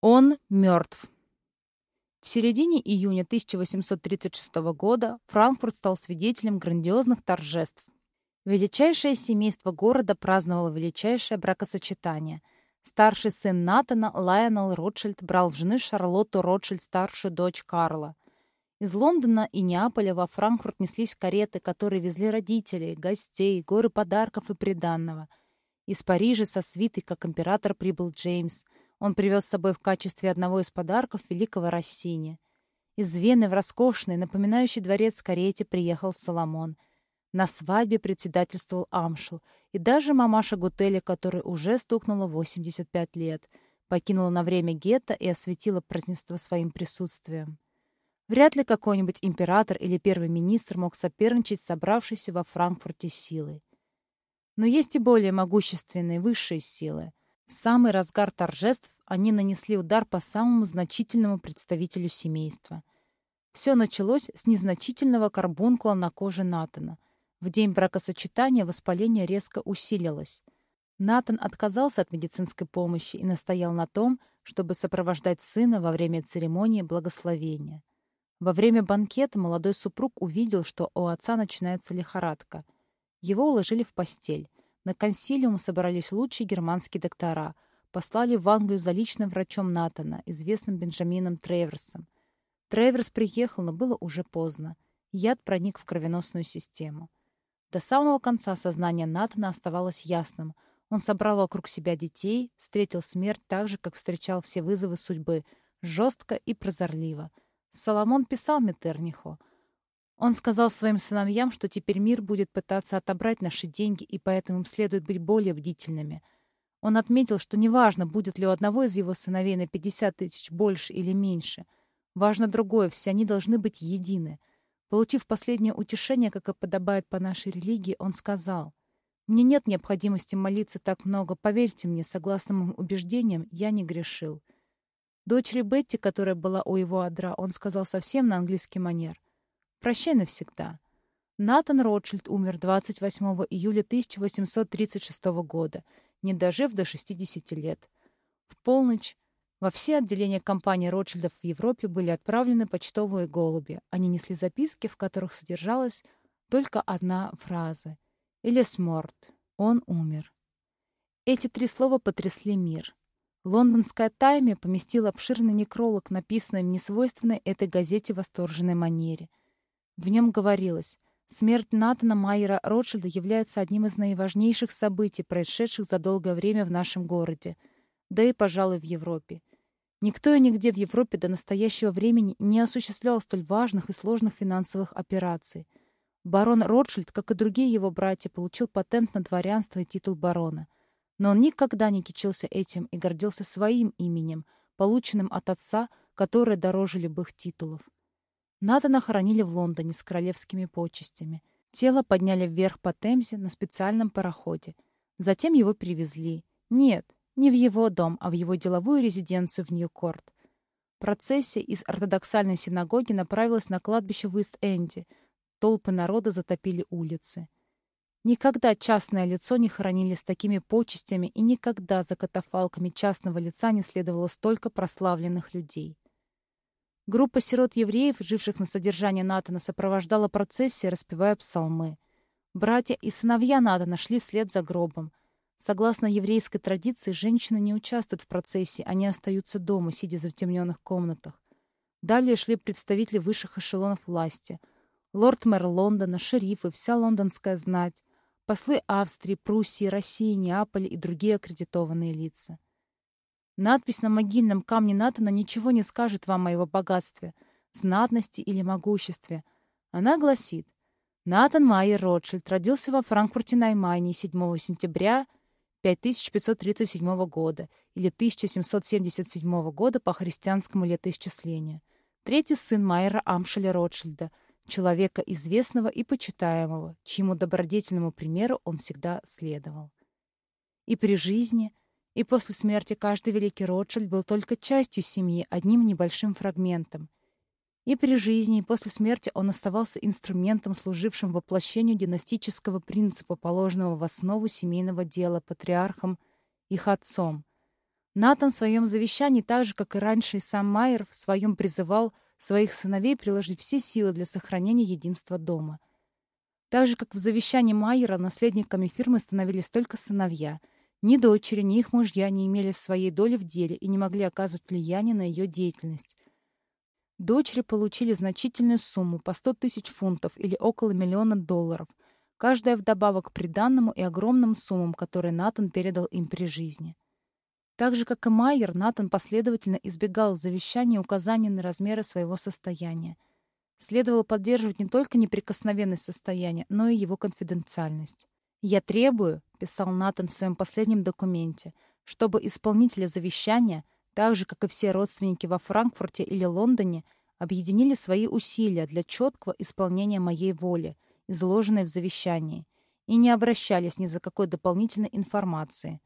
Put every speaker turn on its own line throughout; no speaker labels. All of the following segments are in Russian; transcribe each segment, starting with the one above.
Он мертв. В середине июня 1836 года Франкфурт стал свидетелем грандиозных торжеств. Величайшее семейство города праздновало величайшее бракосочетание. Старший сын Натана, Лайонел Ротшильд, брал в жены Шарлотту Ротшильд, старшую дочь Карла. Из Лондона и Неаполя во Франкфурт неслись кареты, которые везли родителей, гостей, горы подарков и приданного. Из Парижа со свитой, как император, прибыл Джеймс – он привез с собой в качестве одного из подарков великого Рассини. Из Вены в роскошный, напоминающий дворец карете, приехал Соломон. На свадьбе председательствовал Амшел, и даже мамаша Гутеля, которой уже стукнуло 85 лет, покинула на время гетто и осветила празднество своим присутствием. Вряд ли какой-нибудь император или первый министр мог соперничать с собравшейся во Франкфурте силой. Но есть и более могущественные, высшие силы. В самый разгар торжеств они нанесли удар по самому значительному представителю семейства. Все началось с незначительного карбункла на коже Натана. В день бракосочетания воспаление резко усилилось. Натан отказался от медицинской помощи и настоял на том, чтобы сопровождать сына во время церемонии благословения. Во время банкета молодой супруг увидел, что у отца начинается лихорадка. Его уложили в постель. На консилиум собрались лучшие германские доктора. Послали в Англию за личным врачом Натана, известным Бенджамином Треверсом. Треверс приехал, но было уже поздно. Яд проник в кровеносную систему. До самого конца сознание Натана оставалось ясным. Он собрал вокруг себя детей, встретил смерть так же, как встречал все вызовы судьбы, жестко и прозорливо. Соломон писал Метерниху. Он сказал своим сыновьям, что теперь мир будет пытаться отобрать наши деньги, и поэтому им следует быть более бдительными. Он отметил, что неважно, будет ли у одного из его сыновей на 50 тысяч больше или меньше. Важно другое, все они должны быть едины. Получив последнее утешение, как и подобает по нашей религии, он сказал, «Мне нет необходимости молиться так много, поверьте мне, согласно моим убеждениям, я не грешил». Дочери Бетти, которая была у его адра, он сказал совсем на английский манер. Прощай навсегда. Натан Ротшильд умер 28 июля 1836 года, не дожив до 60 лет. В полночь во все отделения компании Ротшильдов в Европе были отправлены почтовые голуби. Они несли записки, в которых содержалась только одна фраза. «Элис морт». Он умер. Эти три слова потрясли мир. Лондонская «Тайме» поместила обширный некролог, написанный в несвойственной этой газете восторженной манере. В нем говорилось, смерть Натана Майера Ротшильда является одним из наиважнейших событий, происшедших за долгое время в нашем городе, да и, пожалуй, в Европе. Никто и нигде в Европе до настоящего времени не осуществлял столь важных и сложных финансовых операций. Барон Ротшильд, как и другие его братья, получил патент на дворянство и титул барона. Но он никогда не кичился этим и гордился своим именем, полученным от отца, который дороже любых титулов. Натана хоронили в Лондоне с королевскими почестями. Тело подняли вверх по Темзе на специальном пароходе. Затем его привезли. Нет, не в его дом, а в его деловую резиденцию в Ньюкорт. Процессия из ортодоксальной синагоги направилась на кладбище в Ист-Энди. Толпы народа затопили улицы. Никогда частное лицо не хоронили с такими почестями, и никогда за катафалками частного лица не следовало столько прославленных людей. Группа сирот-евреев, живших на содержании Натана, сопровождала процессии, распевая псалмы. Братья и сыновья Натана шли вслед за гробом. Согласно еврейской традиции, женщины не участвуют в процессе, они остаются дома, сидя в затемненных комнатах. Далее шли представители высших эшелонов власти. Лорд-мэр Лондона, шерифы, вся лондонская знать, послы Австрии, Пруссии, России, Неаполя и другие аккредитованные лица. Надпись на могильном камне Натана ничего не скажет вам о его богатстве, знатности или могуществе. Она гласит, Натан Майер Ротшильд родился во Франкфурте на Майне 7 сентября 5537 года или 1777 года по христианскому летоисчислению. Третий сын Майера Амшеля Ротшильда, человека известного и почитаемого, чьему добродетельному примеру он всегда следовал. И при жизни – и после смерти каждый великий Ротшильд был только частью семьи, одним небольшим фрагментом. И при жизни, и после смерти он оставался инструментом, служившим воплощению династического принципа, положенного в основу семейного дела патриархом, их отцом. Натан в своем завещании, так же, как и раньше и сам Майер, в своем призывал своих сыновей приложить все силы для сохранения единства дома. Так же, как в завещании Майера, наследниками фирмы становились только сыновья. Ни дочери, ни их мужья не имели своей доли в деле и не могли оказывать влияние на ее деятельность. Дочери получили значительную сумму по 100 тысяч фунтов или около миллиона долларов, каждая вдобавок приданному и огромным суммам, которые Натан передал им при жизни. Так же, как и Майер, Натан последовательно избегал завещания указаний на размеры своего состояния. Следовало поддерживать не только неприкосновенность состояния, но и его конфиденциальность. «Я требую», — писал Натан в своем последнем документе, чтобы исполнители завещания, так же, как и все родственники во Франкфурте или Лондоне, объединили свои усилия для четкого исполнения моей воли, изложенной в завещании, и не обращались ни за какой дополнительной информацией,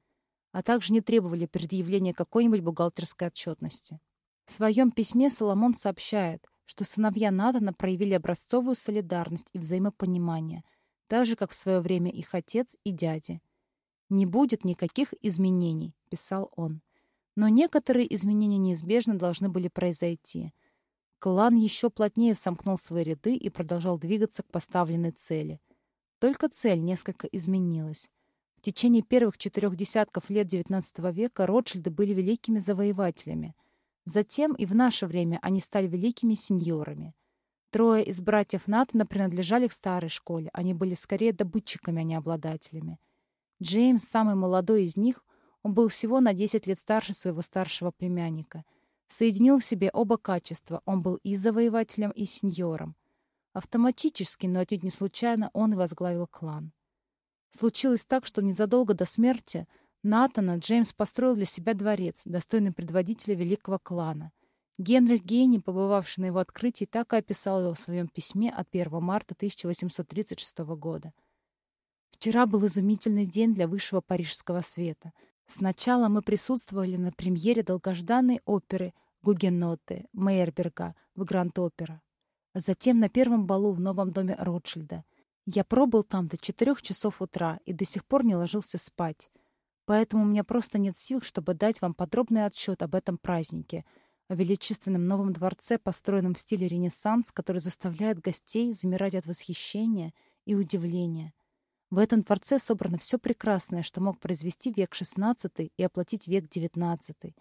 а также не требовали предъявления какой-нибудь бухгалтерской отчетности. В своем письме Соломон сообщает, что сыновья Натана проявили образцовую солидарность и взаимопонимание, так же, как в свое время их отец и дяди. «Не будет никаких изменений», — писал он. Но некоторые изменения неизбежно должны были произойти. Клан еще плотнее сомкнул свои ряды и продолжал двигаться к поставленной цели. Только цель несколько изменилась. В течение первых четырех десятков лет XIX века Ротшильды были великими завоевателями. Затем и в наше время они стали великими сеньорами. Трое из братьев Натана принадлежали к старой школе. Они были скорее добытчиками, а не обладателями. Джеймс, самый молодой из них, он был всего на 10 лет старше своего старшего племянника. Соединил в себе оба качества. Он был и завоевателем, и сеньором. Автоматически, но отнюдь не случайно, он и возглавил клан. Случилось так, что незадолго до смерти Натана Джеймс построил для себя дворец, достойный предводителя великого клана. Генрих Гейни, побывавший на его открытии, так и описал его в своем письме от 1 марта 1836 года. Вчера был изумительный день для высшего парижского света. Сначала мы присутствовали на премьере долгожданной оперы «Гугеноты» Мейерберга в Гранд-Опера, а затем на первом балу в новом доме Ротшильда — я пробыл там до четырех часов утра и до сих пор не ложился спать. Поэтому у меня просто нет сил, чтобы дать вам подробный отчет об этом празднике, о величественном новом дворце, построенном в стиле Ренессанс, который заставляет гостей замирать от восхищения и удивления. В этом дворце собрано все прекрасное, что мог произвести век XVI и оплатить век XIX.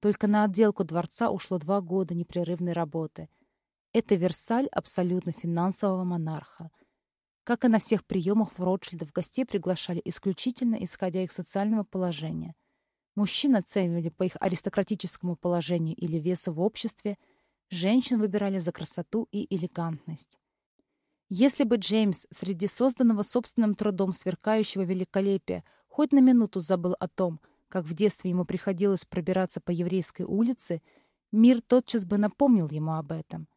Только на отделку дворца ушло два года непрерывной работы. Это Версаль абсолютно финансового монарха — как и на всех приемах в Ротшильдов, гостей приглашали исключительно исходя их социального положения. Мужчин оценивали по их аристократическому положению или весу в обществе, женщин выбирали за красоту и элегантность. Если бы Джеймс среди созданного собственным трудом сверкающего великолепия хоть на минуту забыл о том, как в детстве ему приходилось пробираться по еврейской улице, мир тотчас бы напомнил ему об этом.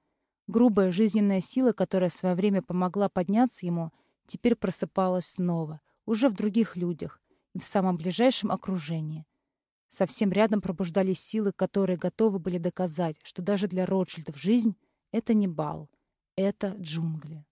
Грубая жизненная сила, которая в свое время помогла подняться ему, теперь просыпалась снова, уже в других людях и в самом ближайшем окружении. Совсем рядом пробуждались силы, которые готовы были доказать, что даже для Ротшильдов жизнь — это не бал, это джунгли.